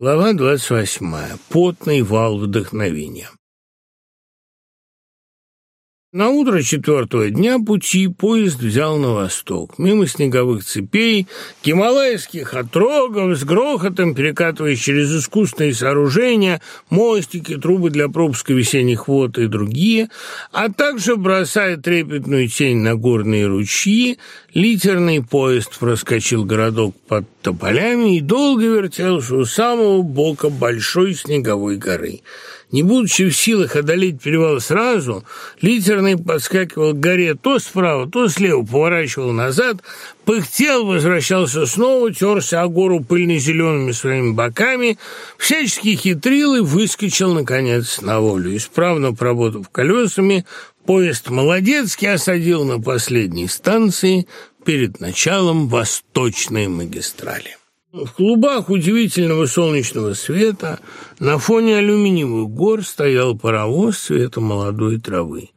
Лавандва восьмая. Потный вал вдохновения. На утро четвертого дня пути поезд взял на восток, мимо снеговых цепей, гималайских отрогов, с грохотом перекатываясь через искусственные сооружения, мостики, трубы для пропуска весенних вод и другие, а также бросая трепетную тень на горные ручьи, литерный поезд проскочил городок под тополями и долго вертелся у самого бока большой снеговой горы. Не будучи в силах одолеть перевал сразу, литер черный подскакивал к горе то справа, то слева, поворачивал назад, пыхтел, возвращался снова, терся о гору пыльно-зелеными своими боками, всячески хитрил и выскочил, наконец, на волю. Исправно поработав колесами, поезд молодецки осадил на последней станции перед началом восточной магистрали. В клубах удивительного солнечного света на фоне алюминиевых гор стоял паровоз цвета молодой травы.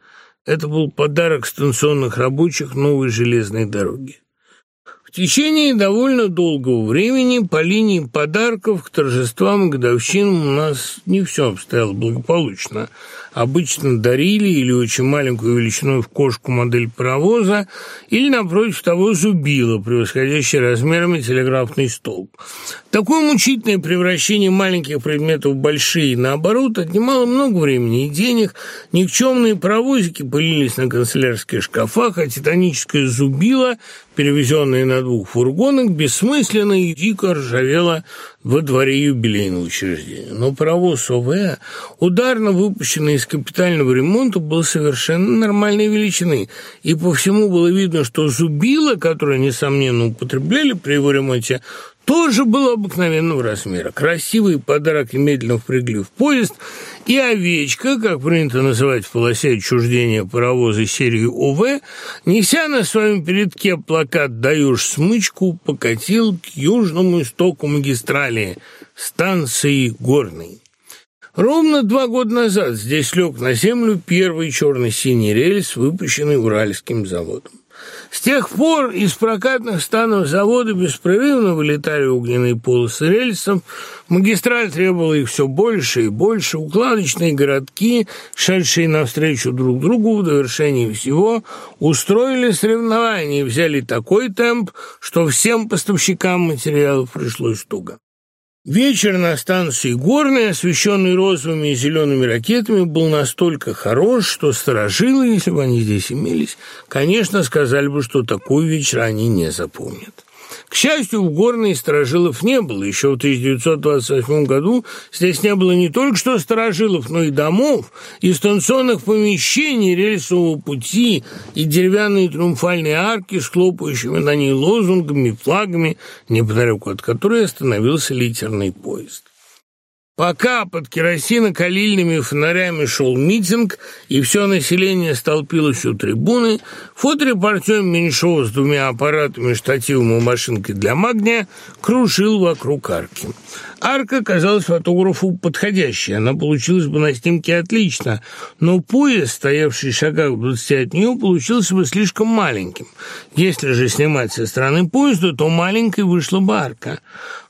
Это был подарок станционных рабочих новой железной дороги. В течение довольно долгого времени по линии подарков к торжествам годовщин у нас не все обстояло благополучно – обычно дарили или очень маленькую величину в кошку модель паровоза, или, напротив того, зубило, превосходящее размерами телеграфный столб. Такое мучительное превращение маленьких предметов в большие, наоборот, отнимало много времени и денег, никчемные паровозики пылились на канцелярских шкафах, а титаническое зубило, перевезенное на двух фургонах, бессмысленно и дико ржавело во дворе юбилейного учреждения. Но паровоз ОВЭ, ударно выпущенный из капитального ремонта был совершенно нормальной величины, и по всему было видно, что зубило, которое, несомненно, употребляли при его ремонте, тоже было обыкновенного размера. Красивый подарок медленно впрягли в поезд, и овечка, как принято называть в полосе отчуждения паровоза серии ОВ, неся на своем передке плакат «Даешь смычку», покатил к южному истоку магистрали, станции «Горный». Ровно два года назад здесь лег на землю первый черно-синий рельс, выпущенный Уральским заводом. С тех пор из прокатных станов завода беспрерывно вылетали огненные полосы рельсов, магистраль требовала их все больше и больше, укладочные городки, шедшие навстречу друг другу в довершении всего, устроили соревнования и взяли такой темп, что всем поставщикам материалов пришлось туго. Вечер на станции «Горная», освещенный розовыми и зелеными ракетами, был настолько хорош, что сторожилы, если бы они здесь имелись, конечно, сказали бы, что такой вечер они не запомнят. К счастью, в Горной Стражилов не было. Еще в 1928 году здесь не было не только что Стражилов, но и домов, и станционных помещений, рельсового пути, и деревянные триумфальные арки с хлопающими на ней лозунгами, флагами, неподалеку от которой остановился литерный поезд. Пока под керосинокалильными фонарями шел митинг, и все население столпилось у трибуны, фоторепортер Меньшова с двумя аппаратами, штативом и машинкой для магния крушил вокруг арки. Арка оказалась фотографу подходящей, она получилась бы на снимке отлично, но поезд, стоявший в шагах в 20 от нее, получился бы слишком маленьким. Если же снимать со стороны поезда, то маленькой вышла бы арка.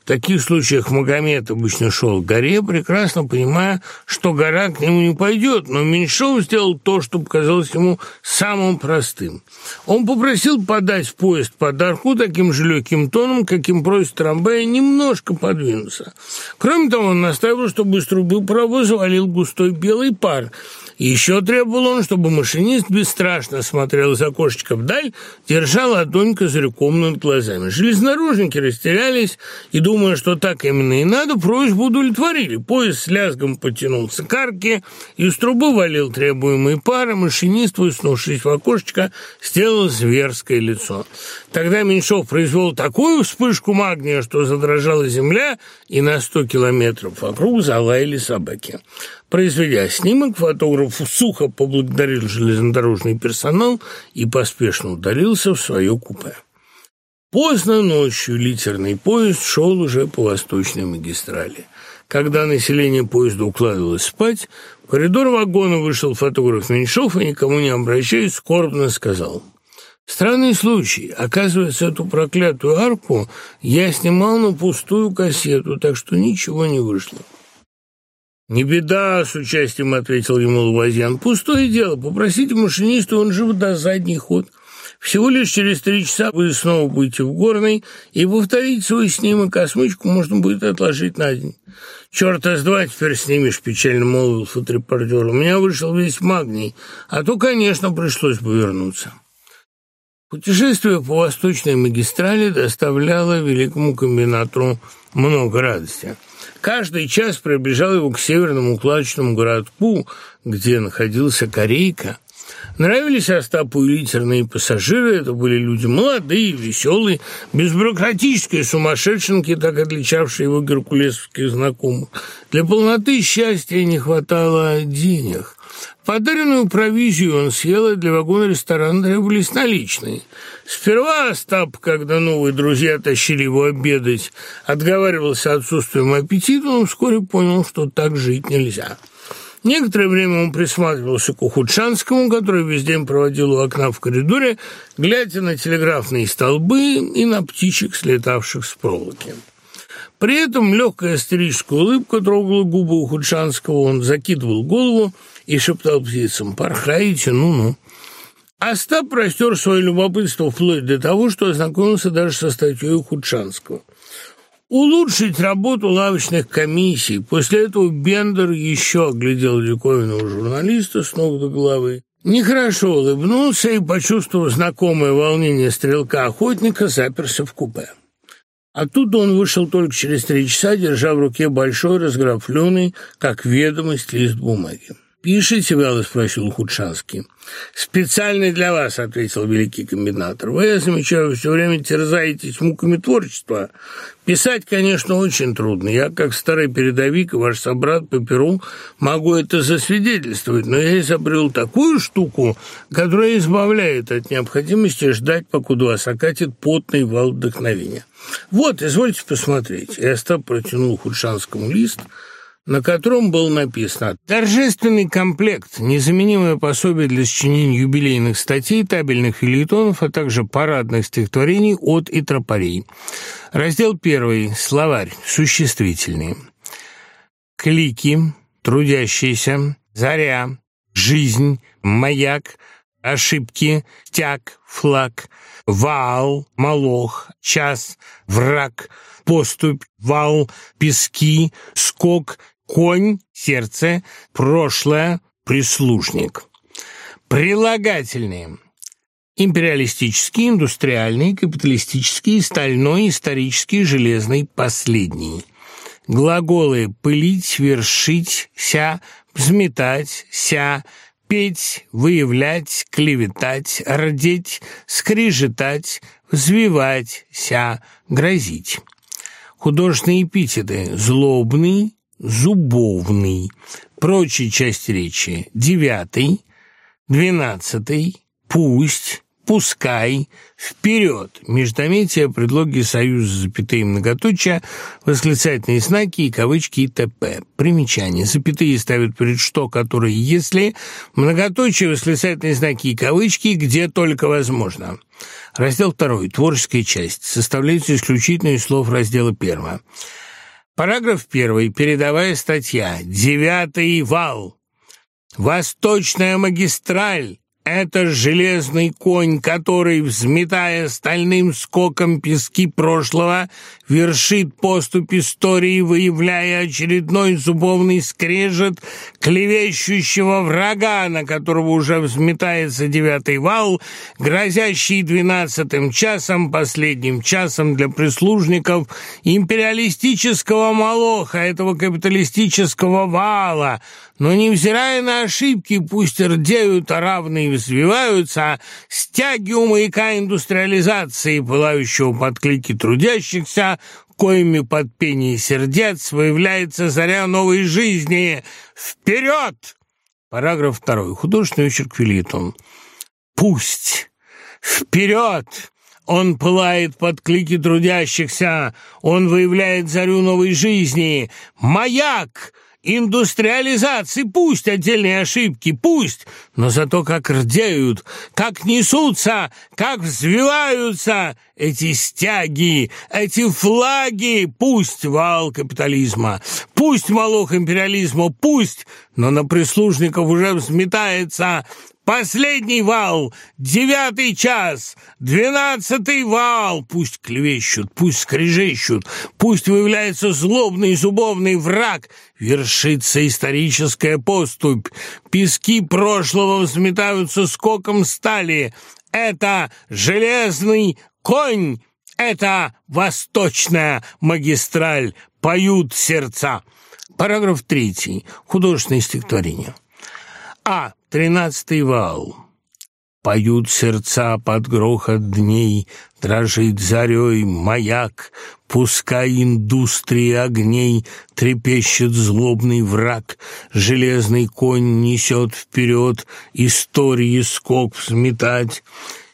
В таких случаях Магометович нашел горе, прекрасно понимая, что гора к нему не пойдет, но Меньшов сделал то, что показалось ему самым простым. Он попросил подать в поезд подарку таким же легким тоном, каким просит трамвая, немножко подвинуться. Кроме того, он настаивал, чтобы из трубы паровоза валил густой белый пар – еще требовал он, ну, чтобы машинист бесстрашно смотрел из окошечка вдаль, держа ладонь козырьком над глазами. Железнорожники растерялись и, думая, что так именно и надо, просьбу удовлетворили. Поезд с лязгом потянулся к арке, из трубы валил требуемый пар, а машинист, выснувшись в окошечко, сделал зверское лицо. Тогда Меньшов произвел такую вспышку магния, что задрожала земля, и на сто километров вокруг залаяли собаки произведя снимок, фотограф сухо поблагодарил железнодорожный персонал и поспешно удалился в свое купе. Поздно ночью литерный поезд шел уже по восточной магистрали. Когда население поезда укладывалось спать, в коридор вагона вышел фотограф Меньшов и, никому не обращаясь, скорбно сказал – Странный случай. Оказывается, эту проклятую арку я снимал на пустую кассету, так что ничего не вышло. «Не беда», — с участием ответил ему Лавазян. «Пустое дело. Попросите машиниста, он же до задний ход. Всего лишь через три часа вы снова будете в Горной, и повторить свой снимок, а смычку можно будет отложить на день». «Черт, с два теперь снимешь», — печально молвил фоторепортер. «У меня вышел весь магний, а то, конечно, пришлось бы вернуться». Путешествие по восточной магистрали доставляло великому комбинатору много радости. Каждый час приближал его к северному клачному городку, где находился Корейка. Нравились Остапу и литерные пассажиры, это были люди молодые, веселые, без бюрократической сумасшедшенки, так отличавшие его геркулесовских знакомых. Для полноты счастья не хватало денег – Подаренную провизию он съел, и для вагона ресторана были наличные. Сперва Остап, когда новые друзья тащили его обедать, отговаривался отсутствием аппетита, но вскоре понял, что так жить нельзя. Некоторое время он присматривался к Ухудшанскому, который весь день проводил у окна в коридоре, глядя на телеграфные столбы и на птичек, слетавших с проволоки. При этом легкая стрижка улыбка трогала губы у Худшанского, он закидывал голову и шептал птицам «Порхаете, ну-ну». Остап простер свое любопытство вплоть до того, что ознакомился даже со статьей Худшанского. Улучшить работу лавочных комиссий. После этого Бендер еще оглядел диковинного журналиста с ног до головы. Нехорошо улыбнулся и, почувствовав знакомое волнение стрелка-охотника, заперся в купе. Оттуда он вышел только через три часа, держа в руке большой разграфленный, как ведомость, лист бумаги. Пишите, вяло спросил Худшанский. Специально для вас, ответил великий комбинатор. Вы, я замечаю, все время терзаетесь муками творчества. Писать, конечно, очень трудно. Я, как старый передовик и ваш собрат по перу, могу это засвидетельствовать, но я изобрел такую штуку, которая избавляет от необходимости ждать, покуда вас окатит потный вал вдохновения. Вот, извольте посмотреть. И Остап протянул Худшанскому лист – на котором было написано «Торжественный комплект, незаменимое пособие для сочинения юбилейных статей, табельных филитонов, а также парадных стихотворений от и тропарей». Раздел первый. Словарь. Существительные. Клики. Трудящиеся. Заря. Жизнь. Маяк. Ошибки. Тяг. Флаг. Вал. Молох. Час. Враг. Поступь. Вал. Пески. Скок конь, сердце, прошлое, прислужник. Прилагательные. Империалистический, индустриальный, капиталистический, стальной, исторический, железный, последний. Глаголы «пылить», «вершить», «ся», «взметать», «ся», «петь», «выявлять», «клеветать», «рдеть», «скрежетать», «взвивать», «ся», «грозить». Художественные эпитеты «злобный», зубовный, прочие части речи, девятый, двенадцатый, пусть, пускай, вперед, междометия, предлоги союз запятые многоточия, восклицательные знаки и кавычки и т.п. Примечание. Запятые ставят перед что, которые если, многоточие, восклицательные знаки и кавычки, где только возможно. Раздел второй Творческая часть. Составляется исключительно из слов раздела первого Параграф 1 передовая статья, 9 вал. Восточная магистраль это железный конь, который, взметая стальным скоком пески прошлого, вершит поступ истории, выявляя очередной зубовный скрежет клевещущего врага, на которого уже взметается девятый вал, грозящий двенадцатым часом, последним часом для прислужников империалистического молоха, этого капиталистического вала, но невзирая на ошибки, пусть рдеют равны и взвиваются, стяги у маяка индустриализации, пылающего под клики трудящихся, коими под пение сердец выявляется заря новой жизни. Вперед! Параграф второй. Художественный очерк Филитон. Пусть! Вперед! Он пылает под клики трудящихся, он выявляет зарю новой жизни. Маяк! индустриализации пусть отдельные ошибки, пусть, но зато как рдеют, как несутся, как взвиваются эти стяги, эти флаги, пусть вал капитализма, пусть молох империализма, пусть, но на прислужников уже взметается Последний вал, девятый час, двенадцатый вал. Пусть клевещут, пусть скрежещут, пусть выявляется злобный зубовный враг, вершится историческая поступь, пески прошлого взметаются скоком стали. Это железный конь, это восточная магистраль, поют сердца. Параграф третий. Художественное стихотворение. А тринадцатый вал. Поют сердца под грохот дней, Дрожит зарей маяк, Пускай индустрии огней Трепещет злобный враг, Железный конь несет вперед Истории скок взметать,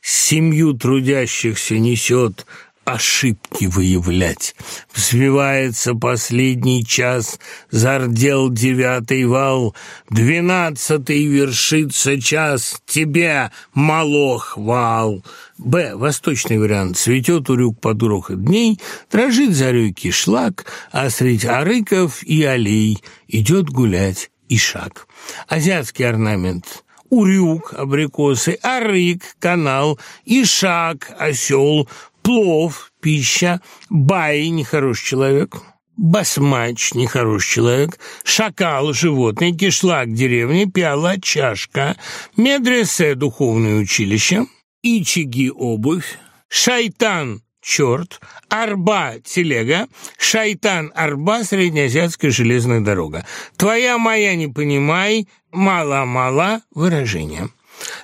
Семью трудящихся несет ошибки выявлять. Взвивается последний час, зардел девятый вал, двенадцатый вершится час, тебе мало вал Б. Восточный вариант. Цветет урюк под урок дней, дрожит зарюки шлак, а средь арыков и аллей идет гулять и шаг Азиатский орнамент урюк, абрикосы, арык, канал, ишак, осел, Плов, пища, бай – нехорош человек, басмач – нехорош человек, шакал – животное, кишлак – деревня, пиала – чашка, медресе – духовное училище, ичиги – обувь, шайтан – черт, арба – телега, шайтан – арба – среднеазиатская железная дорога. Твоя моя не понимай, мало мало – выражение.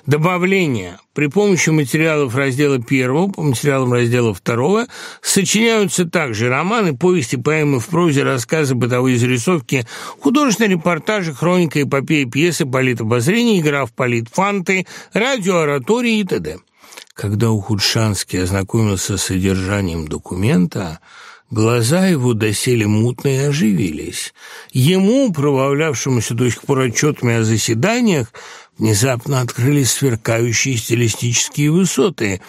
Добавление. При помощи материалов раздела первого по материалам раздела второго сочиняются также романы, повести, поэмы в прозе, рассказы, бытовые зарисовки, художественные репортажи, хроника, эпопея, пьесы, политобозрения, игра в политфанты, радиооратории и т.д. Когда Ухудшанский ознакомился с содержанием документа, Глаза его доселе мутные оживились. Ему, провавлявшемуся до сих пор отчетами о заседаниях, Внезапно открылись сверкающие стилистические высоты,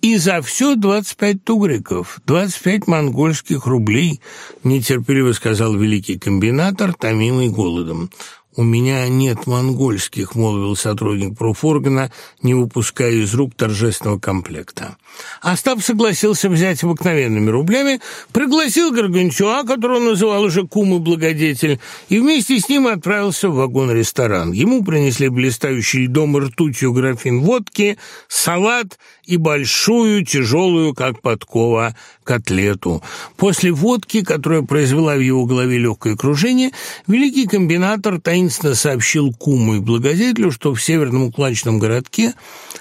и за все 25 тугриков, 25 монгольских рублей, нетерпеливо сказал великий комбинатор, томимый голодом. «У меня нет монгольских», — молвил сотрудник профоргана, не выпуская из рук торжественного комплекта. Остап согласился взять обыкновенными рублями, пригласил Горгончуа, которого называл уже кум и благодетель, и вместе с ним отправился в вагон-ресторан. Ему принесли блистающий льдом и ртутью графин водки, салат и большую, тяжелую, как подкова, котлету. После водки, которая произвела в его голове легкое кружение, великий комбинатор таинственно единственно сообщил куму и благодетелю, что в северном укланчном городке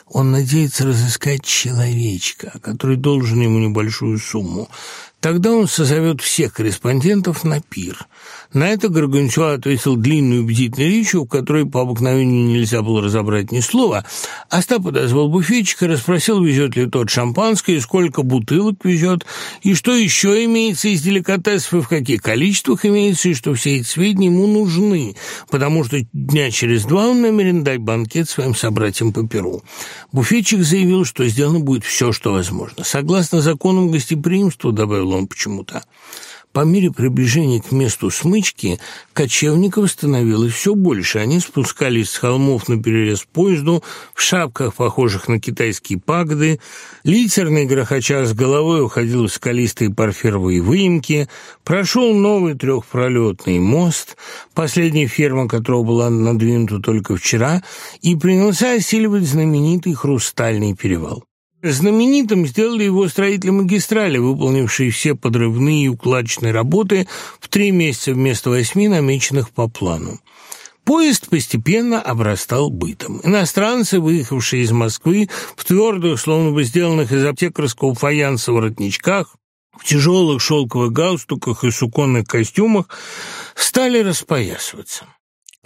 он надеется разыскать человечка, который должен ему небольшую сумму. Тогда он созовет всех корреспондентов на пир. На это Горгончуа ответил длинную бдительную речь, у которой по обыкновению нельзя было разобрать ни слова. Остап подозвал буфетчика, расспросил, везет ли тот шампанское, сколько бутылок везет, и что еще имеется из деликатесов, и в каких количествах имеется, и что все эти сведения ему нужны, потому что дня через два он намерен дать банкет своим собратьям по перу. Буфетчик заявил, что сделано будет все, что возможно. Согласно законам гостеприимства, добавил он почему-то. По мере приближения к месту смычки кочевников становилось все больше. Они спускались с холмов на перерез поезду, в шапках, похожих на китайские пагоды. Литерный грохоча с головой уходил в скалистые парфировые выемки. Прошел новый трехпролетный мост, последняя ферма которого была надвинута только вчера, и принялся осиливать знаменитый хрустальный перевал. Знаменитым сделали его строителем магистрали, выполнившие все подрывные и укладочные работы в три месяца вместо восьми, намеченных по плану. Поезд постепенно обрастал бытом. Иностранцы, выехавшие из Москвы в твердых, словно бы сделанных из аптекарского фаянса воротничках, в тяжелых шелковых галстуках и суконных костюмах, стали распоясываться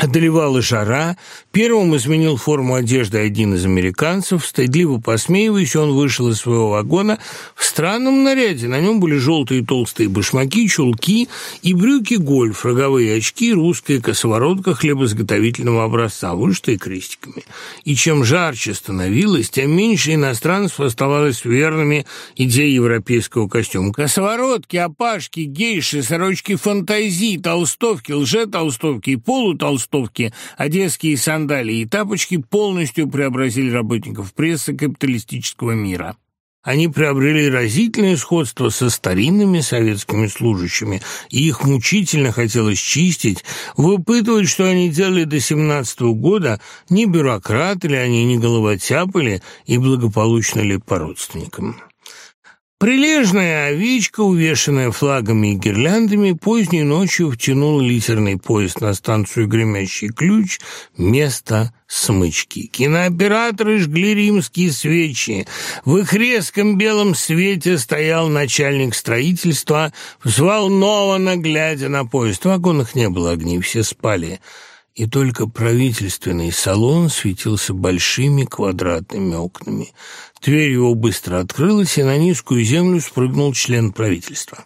одолевала жара, первым изменил форму одежды один из американцев, стыдливо посмеиваясь, он вышел из своего вагона в странном наряде. На нем были желтые толстые башмаки, чулки и брюки гольф, роговые очки, русская косоворотка хлебозготовительного образца, вышитые крестиками. И чем жарче становилось, тем меньше иностранцев оставалось верными идее европейского костюма. Косоворотки, опашки, гейши, сорочки фантазии, толстовки, лже-толстовки и полутолстовки толстовки, одесские сандалии и тапочки полностью преобразили работников прессы капиталистического мира. Они приобрели разительное сходство со старинными советскими служащими, и их мучительно хотелось чистить, выпытывать, что они делали до семнадцатого года, не бюрократы ли они, не головотяпы ли и благополучно ли по родственникам. Прилежная овечка, увешанная флагами и гирляндами, поздней ночью втянул литерный поезд на станцию «Гремящий ключ» место смычки. Кинооператоры жгли римские свечи. В их резком белом свете стоял начальник строительства, взволнованно глядя на поезд. В вагонах не было огней, все спали и только правительственный салон светился большими квадратными окнами. Тверь его быстро открылась, и на низкую землю спрыгнул член правительства.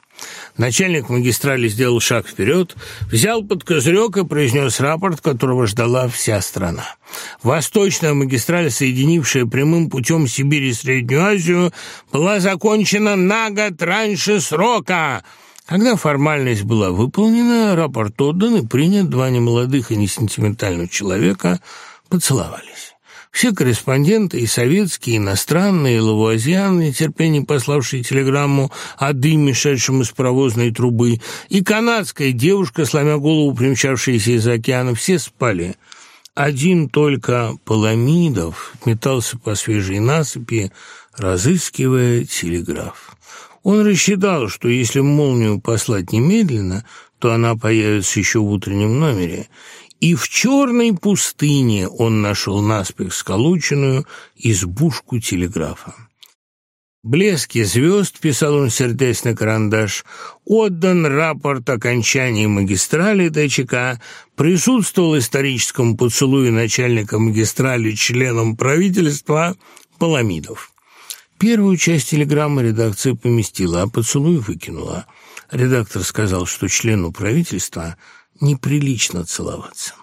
Начальник магистрали сделал шаг вперед, взял под козырек и произнес рапорт, которого ждала вся страна. Восточная магистраль, соединившая прямым путем Сибирь и Среднюю Азию, была закончена на год раньше срока – когда формальность была выполнена, рапорт отдан и принят, два немолодых и несентиментальных человека поцеловались. Все корреспонденты, и советские, и иностранные, и лавуазиан, терпение пославшие телеграмму о дыме, шедшем из провозной трубы, и канадская девушка, сломя голову, примчавшаяся из океана, все спали. Один только Паламидов метался по свежей насыпи, разыскивая телеграф. Он рассчитал, что если молнию послать немедленно, то она появится еще в утреннем номере. И в черной пустыне он нашел наспех сколоченную избушку телеграфа. «Блески звезд», — писал он сердясь на карандаш, «отдан рапорт окончания магистрали ДЧК, присутствовал историческом поцелуе начальника магистрали членом правительства Паламидов». Первую часть телеграммы редакция поместила, а поцелуй выкинула. Редактор сказал, что члену правительства неприлично целоваться.